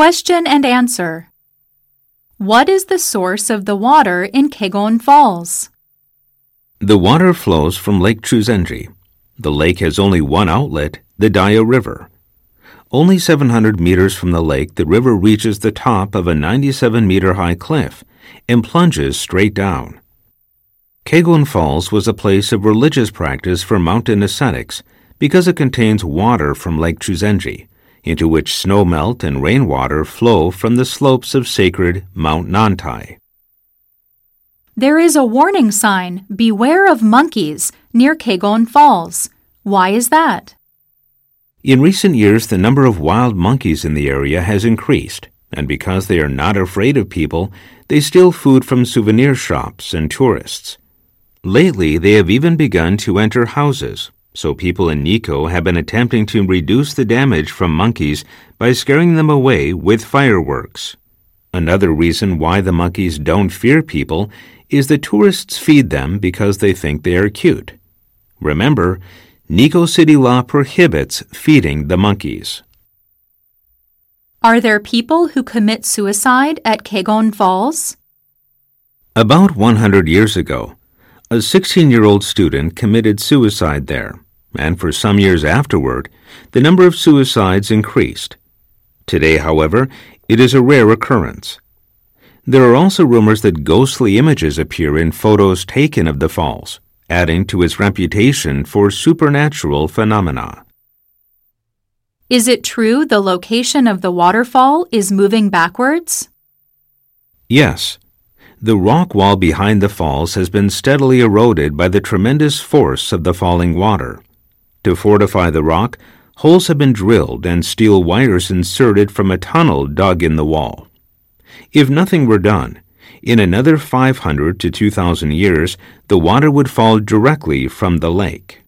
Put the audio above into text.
Question and answer. What is the source of the water in Kegon Falls? The water flows from Lake Chuzenji. The lake has only one outlet, the Daiya River. Only 700 meters from the lake, the river reaches the top of a 97 meter high cliff and plunges straight down. Kegon Falls was a place of religious practice for mountain ascetics because it contains water from Lake Chuzenji, into which snowmelt and rainwater flow from the slopes of sacred Mount Nantai. There is a warning sign, Beware of monkeys, near Kegon Falls. Why is that? In recent years, the number of wild monkeys in the area has increased, and because they are not afraid of people, they steal food from souvenir shops and tourists. Lately, they have even begun to enter houses, so people in Nikko have been attempting to reduce the damage from monkeys by scaring them away with fireworks. Another reason why the monkeys don't fear people is that tourists feed them because they think they are cute. Remember, Nikko City law prohibits feeding the monkeys. Are there people who commit suicide at Kegon Falls? About 100 years ago, a 16 year old student committed suicide there, and for some years afterward, the number of suicides increased. Today, however, it is a rare occurrence. There are also rumors that ghostly images appear in photos taken of the falls, adding to its reputation for supernatural phenomena. Is it true the location of the waterfall is moving backwards? Yes. The rock wall behind the falls has been steadily eroded by the tremendous force of the falling water. To fortify the rock, holes have been drilled and steel wires inserted from a tunnel dug in the wall. If nothing were done, in another 500 to 2,000 years, the water would fall directly from the lake.